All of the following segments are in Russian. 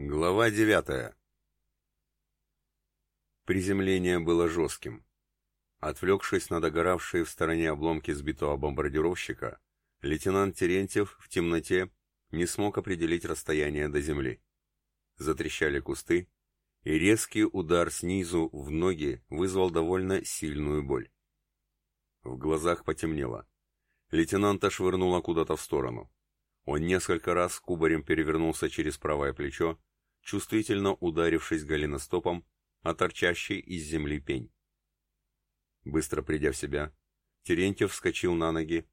Глава девятая. Приземление было жестким. Отвлекшись на догоравшие в стороне обломки сбитого бомбардировщика, лейтенант Терентьев в темноте не смог определить расстояние до земли. Затрещали кусты, и резкий удар снизу в ноги вызвал довольно сильную боль. В глазах потемнело. Лейтенанта швырнуло куда-то в сторону. Он несколько раз кубарем перевернулся через правое плечо, чувствительно ударившись голеностопом о торчащий из земли пень. Быстро придя в себя, Терентьев вскочил на ноги,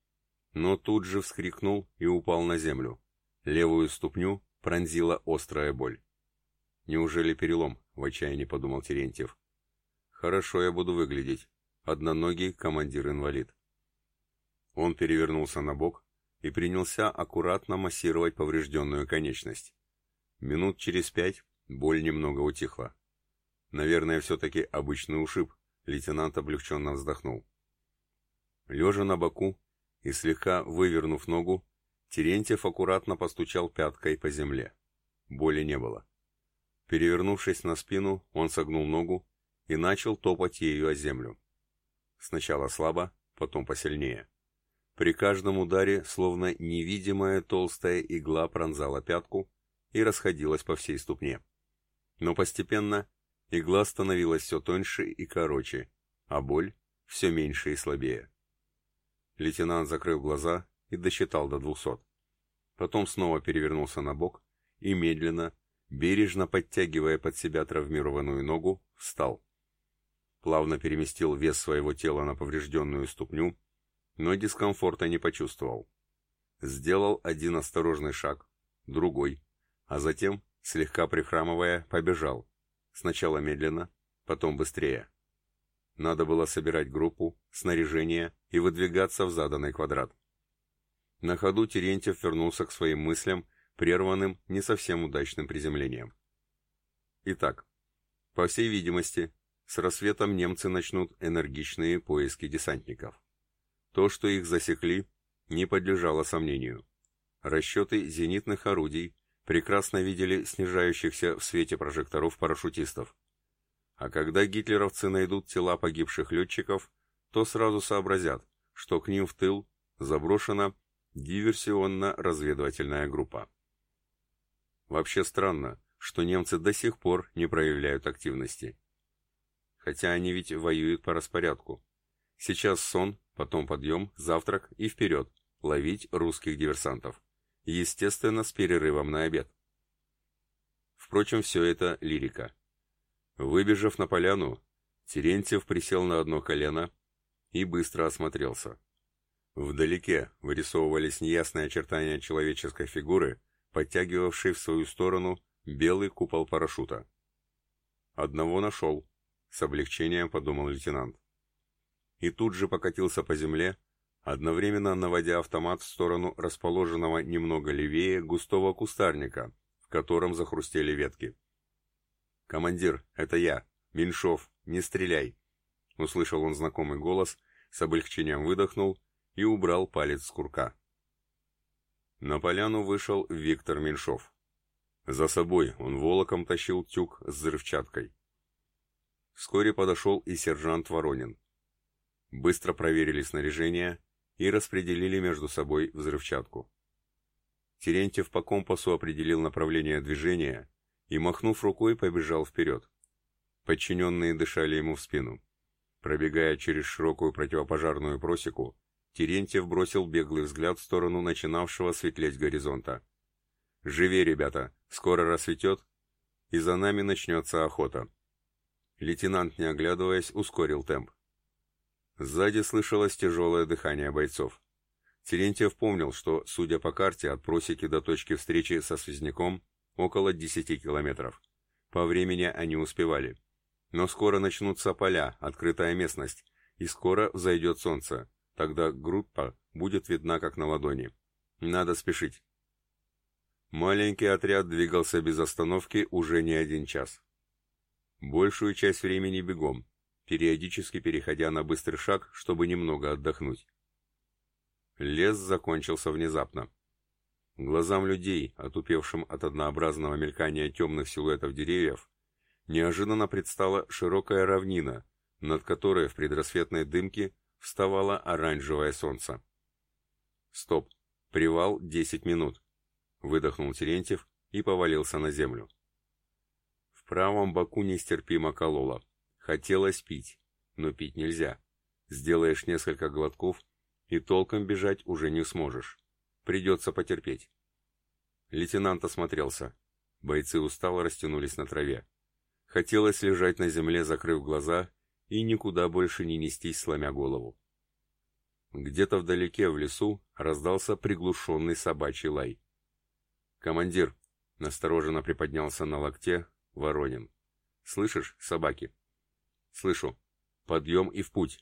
но тут же вскрикнул и упал на землю. Левую ступню пронзила острая боль. «Неужели перелом?» — в отчаянии подумал Терентьев. «Хорошо я буду выглядеть. Одноногий командир-инвалид». Он перевернулся на бок и принялся аккуратно массировать поврежденную конечность. Минут через пять боль немного утихла. Наверное, все-таки обычный ушиб, лейтенант облегченно вздохнул. Лежа на боку и слегка вывернув ногу, Терентьев аккуратно постучал пяткой по земле. Боли не было. Перевернувшись на спину, он согнул ногу и начал топать ею о землю. Сначала слабо, потом посильнее. При каждом ударе, словно невидимая толстая игла пронзала пятку, и расходилась по всей ступне. Но постепенно игла становилась все тоньше и короче, а боль все меньше и слабее. Лейтенант закрыл глаза и досчитал до двухсот. Потом снова перевернулся на бок и медленно, бережно подтягивая под себя травмированную ногу, встал. Плавно переместил вес своего тела на поврежденную ступню, но дискомфорта не почувствовал. Сделал один осторожный шаг, другой, а затем, слегка прихрамывая, побежал. Сначала медленно, потом быстрее. Надо было собирать группу, снаряжение и выдвигаться в заданный квадрат. На ходу Терентьев вернулся к своим мыслям, прерванным не совсем удачным приземлением. Итак, по всей видимости, с рассветом немцы начнут энергичные поиски десантников. То, что их засекли, не подлежало сомнению. Расчеты зенитных орудий прекрасно видели снижающихся в свете прожекторов парашютистов. А когда гитлеровцы найдут тела погибших летчиков, то сразу сообразят, что к ним в тыл заброшена диверсионно-разведывательная группа. Вообще странно, что немцы до сих пор не проявляют активности. Хотя они ведь воюют по распорядку. Сейчас сон, потом подъем, завтрак и вперед, ловить русских диверсантов естественно, с перерывом на обед. Впрочем, все это лирика. Выбежав на поляну, Терентьев присел на одно колено и быстро осмотрелся. Вдалеке вырисовывались неясные очертания человеческой фигуры, подтягивавшей в свою сторону белый купол парашюта. «Одного нашел», — с облегчением подумал лейтенант. И тут же покатился по земле, одновременно наводя автомат в сторону расположенного немного левее густого кустарника, в котором захрустели ветки. «Командир, это я, Меньшов, не стреляй!» Услышал он знакомый голос, с облегчением выдохнул и убрал палец с курка. На поляну вышел Виктор Меньшов. За собой он волоком тащил тюк с взрывчаткой. Вскоре подошел и сержант Воронин. Быстро проверили снаряжение и распределили между собой взрывчатку. Терентьев по компасу определил направление движения и, махнув рукой, побежал вперед. Подчиненные дышали ему в спину. Пробегая через широкую противопожарную просеку, Терентьев бросил беглый взгляд в сторону начинавшего светлеть горизонта. «Живи, ребята, скоро рассветет, и за нами начнется охота». Лейтенант, не оглядываясь, ускорил темп. Сзади слышалось тяжелое дыхание бойцов. Терентьев помнил, что, судя по карте, от просеки до точки встречи со связняком около 10 километров. По времени они успевали. Но скоро начнутся поля, открытая местность, и скоро взойдет солнце. Тогда группа будет видна как на ладони. Надо спешить. Маленький отряд двигался без остановки уже не один час. Большую часть времени бегом, периодически переходя на быстрый шаг, чтобы немного отдохнуть. Лес закончился внезапно. Глазам людей, отупевшим от однообразного мелькания темных силуэтов деревьев, неожиданно предстала широкая равнина, над которой в предрассветной дымке вставало оранжевое солнце. «Стоп! Привал 10 минут!» — выдохнул Терентьев и повалился на землю. В правом боку нестерпимо кололо. Хотелось пить, но пить нельзя. Сделаешь несколько глотков, и толком бежать уже не сможешь. Придется потерпеть. Лейтенант осмотрелся. Бойцы устало растянулись на траве. Хотелось лежать на земле, закрыв глаза, и никуда больше не нестись, сломя голову. Где-то вдалеке в лесу раздался приглушенный собачий лай. «Командир!» — настороженно приподнялся на локте Воронин. «Слышишь, собаки?» «Слышу. Подъем и в путь».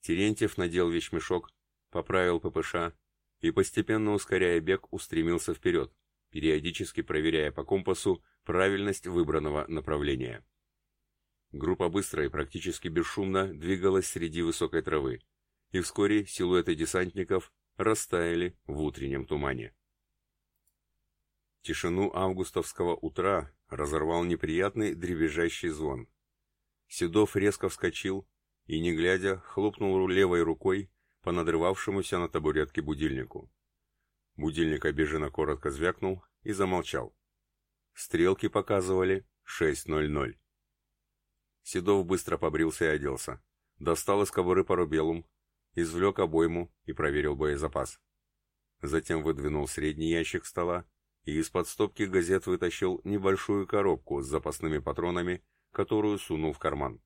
Терентьев надел вещмешок, поправил ППШ и, постепенно ускоряя бег, устремился вперед, периодически проверяя по компасу правильность выбранного направления. Группа быстро и практически бесшумно двигалась среди высокой травы, и вскоре силуэты десантников растаяли в утреннем тумане. Тишину августовского утра разорвал неприятный дребезжащий звон. Седов резко вскочил и, не глядя, хлопнул левой рукой по надрывавшемуся на табуретке будильнику. Будильник обиженно коротко звякнул и замолчал. Стрелки показывали 6.00. Седов быстро побрился и оделся. Достал из кобуры парубеллум, извлек обойму и проверил боезапас. Затем выдвинул средний ящик стола и из-под стопки газет вытащил небольшую коробку с запасными патронами, которую сунул в карман.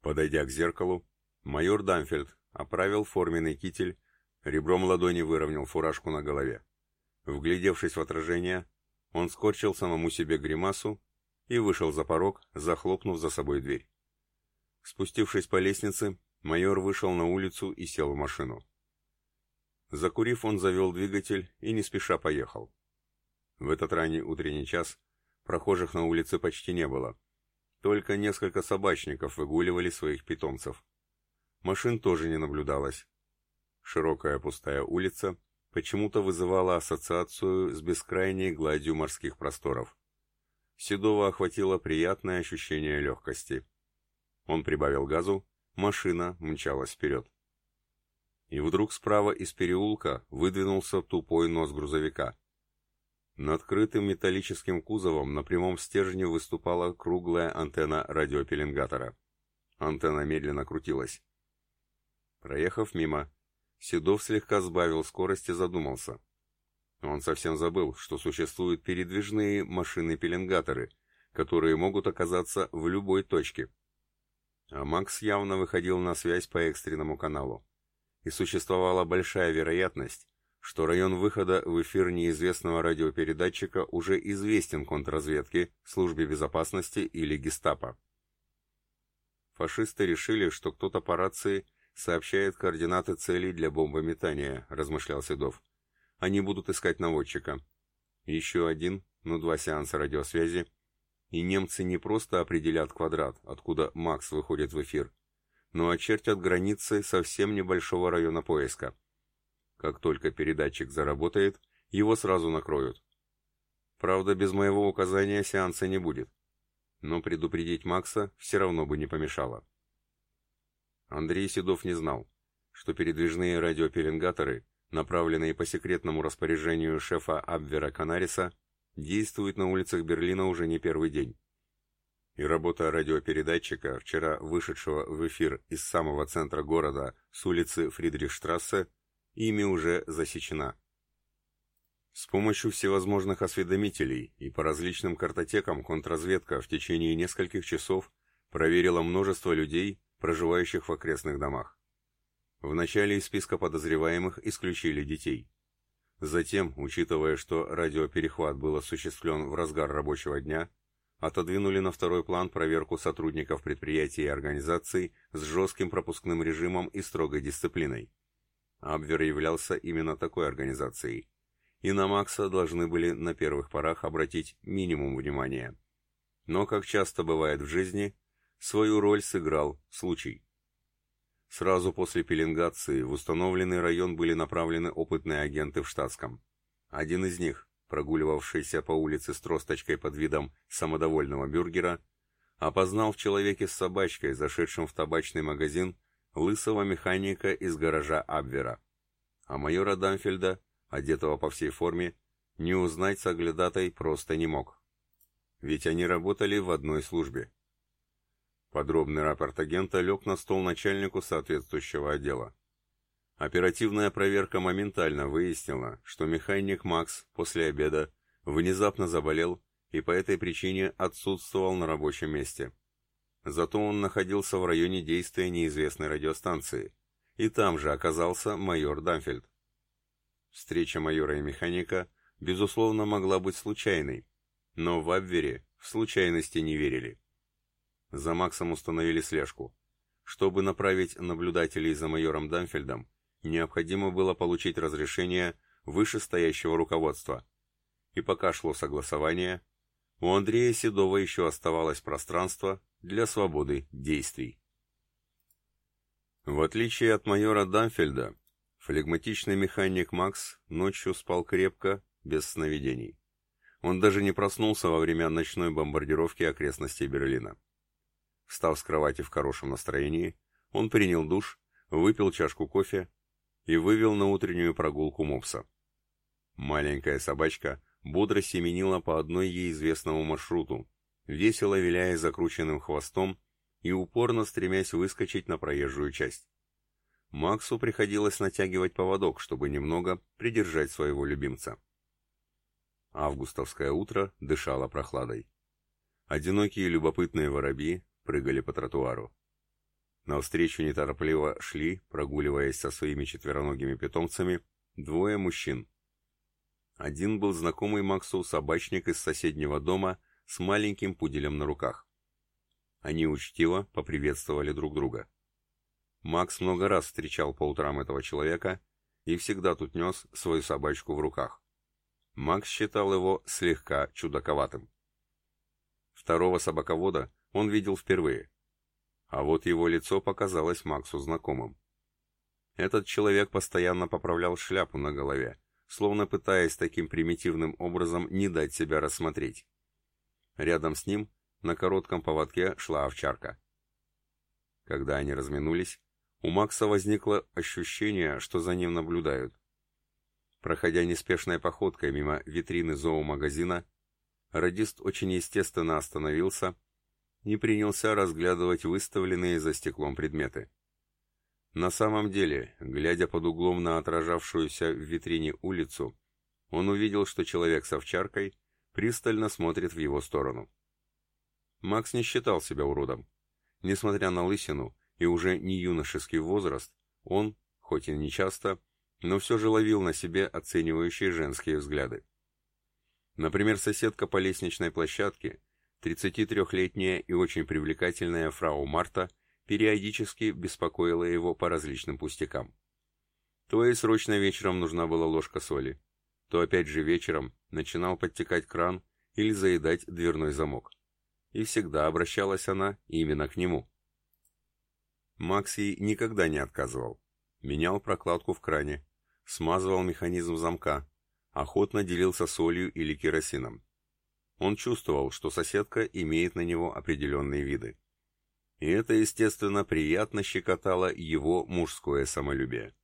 Подойдя к зеркалу, майор Дамфельд оправил форменный китель, ребром ладони выровнял фуражку на голове. Вглядевшись в отражение, он скорчил самому себе гримасу и вышел за порог, захлопнув за собой дверь. Спустившись по лестнице, майор вышел на улицу и сел в машину. Закурив, он завел двигатель и не спеша поехал. В этот ранний утренний час прохожих на улице почти не было. Только несколько собачников выгуливали своих питомцев. Машин тоже не наблюдалось. Широкая пустая улица почему-то вызывала ассоциацию с бескрайней гладью морских просторов. Седова охватило приятное ощущение легкости. Он прибавил газу, машина мчалась вперед. И вдруг справа из переулка выдвинулся тупой нос грузовика. Над крытым металлическим кузовом на прямом стержне выступала круглая антенна радиопеленгатора. Антенна медленно крутилась. Проехав мимо, Седов слегка сбавил скорость и задумался. Он совсем забыл, что существуют передвижные машины-пеленгаторы, которые могут оказаться в любой точке. А Макс явно выходил на связь по экстренному каналу. И существовала большая вероятность, что район выхода в эфир неизвестного радиопередатчика уже известен контрразведке, службе безопасности или гестапо. Фашисты решили, что кто-то по рации сообщает координаты целей для бомбометания, размышлял Седов. Они будут искать наводчика. Еще один, ну два сеанса радиосвязи, и немцы не просто определят квадрат, откуда Макс выходит в эфир, но очертят границы совсем небольшого района поиска. Как только передатчик заработает, его сразу накроют. Правда, без моего указания сеанса не будет. Но предупредить Макса все равно бы не помешало. Андрей Седов не знал, что передвижные радиопеленгаторы направленные по секретному распоряжению шефа Абвера Канариса, действуют на улицах Берлина уже не первый день. И работа радиопередатчика, вчера вышедшего в эфир из самого центра города с улицы Фридрихштрассе, ими уже засечена. С помощью всевозможных осведомителей и по различным картотекам контрразведка в течение нескольких часов проверила множество людей, проживающих в окрестных домах. В начале из списка подозреваемых исключили детей. Затем, учитывая, что радиоперехват был осуществлен в разгар рабочего дня, отодвинули на второй план проверку сотрудников предприятий и организаций с жестким пропускным режимом и строгой дисциплиной. Абвер являлся именно такой организацией. И на Макса должны были на первых порах обратить минимум внимания. Но, как часто бывает в жизни, свою роль сыграл случай. Сразу после пеленгации в установленный район были направлены опытные агенты в штатском. Один из них, прогуливавшийся по улице с тросточкой под видом самодовольного бюргера, опознал в человеке с собачкой, зашедшем в табачный магазин, лысого механика из гаража Абвера. А майора Дамфельда, одетого по всей форме, не узнать с оглядатой просто не мог. Ведь они работали в одной службе. Подробный рапорт агента лег на стол начальнику соответствующего отдела. Оперативная проверка моментально выяснила, что механик Макс после обеда внезапно заболел и по этой причине отсутствовал на рабочем месте. Зато он находился в районе действия неизвестной радиостанции, и там же оказался майор Дамфельд. Встреча майора и механика, безусловно, могла быть случайной, но в Абвере в случайности не верили. За Максом установили слежку. Чтобы направить наблюдателей за майором Дамфельдом, необходимо было получить разрешение вышестоящего руководства. И пока шло согласование, у Андрея Седова еще оставалось пространство для свободы действий. В отличие от майора Дамфельда, флегматичный механик Макс ночью спал крепко, без сновидений. Он даже не проснулся во время ночной бомбардировки окрестностей Берлина. Встав с кровати в хорошем настроении, он принял душ, выпил чашку кофе и вывел на утреннюю прогулку мопса. Маленькая собачка бодро семенила по одной ей известному маршруту, весело виляя закрученным хвостом и упорно стремясь выскочить на проезжую часть. Максу приходилось натягивать поводок, чтобы немного придержать своего любимца. Августовское утро дышало прохладой. Одинокие любопытные воробьи прыгали по тротуару. Навстречу неторопливо шли, прогуливаясь со своими четвероногими питомцами, двое мужчин. Один был знакомый Максу собачник из соседнего дома с маленьким пуделем на руках. Они учтиво поприветствовали друг друга. Макс много раз встречал по утрам этого человека и всегда тут нес свою собачку в руках. Макс считал его слегка чудаковатым. Второго собаковода он видел впервые. А вот его лицо показалось Максу знакомым. Этот человек постоянно поправлял шляпу на голове, словно пытаясь таким примитивным образом не дать себя рассмотреть. Рядом с ним на коротком поводке шла овчарка. Когда они разминулись, у Макса возникло ощущение, что за ним наблюдают. Проходя неспешной походкой мимо витрины зоомагазина, радист очень естественно остановился и принялся разглядывать выставленные за стеклом предметы. На самом деле, глядя под углом на отражавшуюся в витрине улицу, он увидел, что человек с овчаркой пристально смотрит в его сторону. Макс не считал себя уродом. Несмотря на лысину и уже не юношеский возраст, он, хоть и не часто, но все же ловил на себе оценивающие женские взгляды. Например, соседка по лестничной площадке 33-летняя и очень привлекательная фрау Марта периодически беспокоила его по различным пустякам. То и срочно вечером нужна была ложка соли, то опять же вечером начинал подтекать кран или заедать дверной замок. И всегда обращалась она именно к нему. Макс ей никогда не отказывал. Менял прокладку в кране, смазывал механизм замка, охотно делился солью или керосином. Он чувствовал, что соседка имеет на него определенные виды. И это, естественно, приятно щекотало его мужское самолюбие.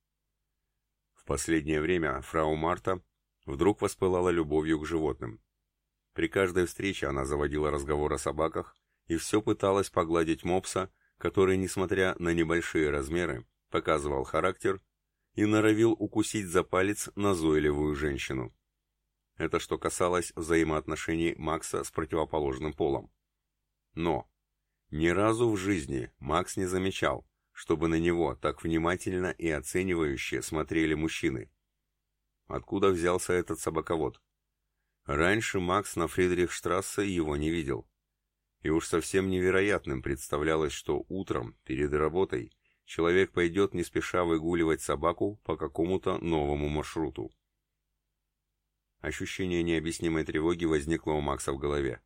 В последнее время фрау Марта вдруг воспылала любовью к животным. При каждой встрече она заводила разговор о собаках и все пыталась погладить мопса, который, несмотря на небольшие размеры, показывал характер и норовил укусить за палец назойливую женщину. Это что касалось взаимоотношений Макса с противоположным полом. Но ни разу в жизни Макс не замечал, чтобы на него так внимательно и оценивающе смотрели мужчины. Откуда взялся этот собаковод? Раньше Макс на Фридрихштрассе его не видел. И уж совсем невероятным представлялось, что утром, перед работой, человек пойдет не спеша выгуливать собаку по какому-то новому маршруту. Ощущение необъяснимой тревоги возникло у Макса в голове.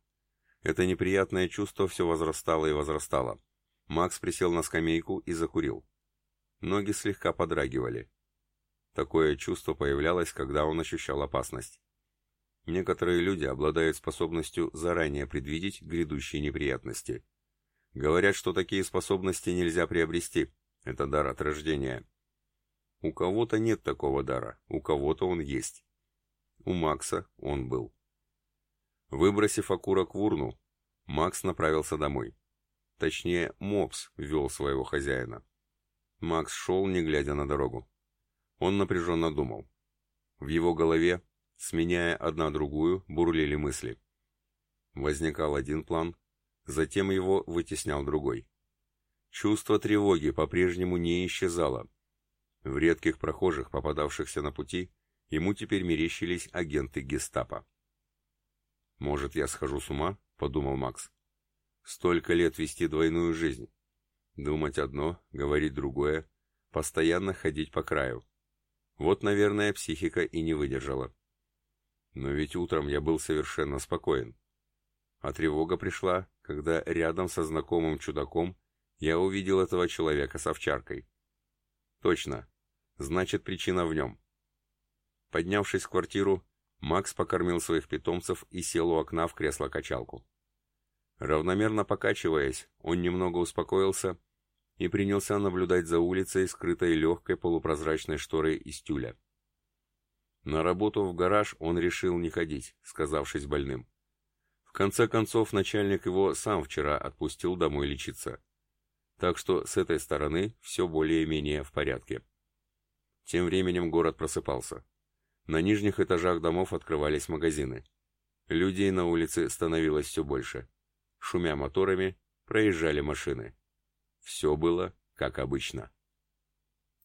Это неприятное чувство все возрастало и возрастало. Макс присел на скамейку и закурил. Ноги слегка подрагивали. Такое чувство появлялось, когда он ощущал опасность. Некоторые люди обладают способностью заранее предвидеть грядущие неприятности. Говорят, что такие способности нельзя приобрести. Это дар от рождения. У кого-то нет такого дара, у кого-то он есть. У Макса он был. Выбросив окурок в урну, Макс направился домой. Точнее, Мопс вел своего хозяина. Макс шел, не глядя на дорогу. Он напряженно думал. В его голове Сменяя одна другую, бурлили мысли. Возникал один план, затем его вытеснял другой. Чувство тревоги по-прежнему не исчезало. В редких прохожих, попадавшихся на пути, ему теперь мерещились агенты гестапо. «Может, я схожу с ума?» — подумал Макс. «Столько лет вести двойную жизнь. Думать одно, говорить другое, постоянно ходить по краю. Вот, наверное, психика и не выдержала. Но ведь утром я был совершенно спокоен. А тревога пришла, когда рядом со знакомым чудаком я увидел этого человека с овчаркой. Точно. Значит, причина в нем. Поднявшись в квартиру, Макс покормил своих питомцев и сел у окна в кресло-качалку. Равномерно покачиваясь, он немного успокоился и принялся наблюдать за улицей, скрытой легкой полупрозрачной шторой из тюля. На работу в гараж он решил не ходить, сказавшись больным. В конце концов, начальник его сам вчера отпустил домой лечиться. Так что с этой стороны все более-менее в порядке. Тем временем город просыпался. На нижних этажах домов открывались магазины. Людей на улице становилось все больше. Шумя моторами, проезжали машины. Все было как обычно.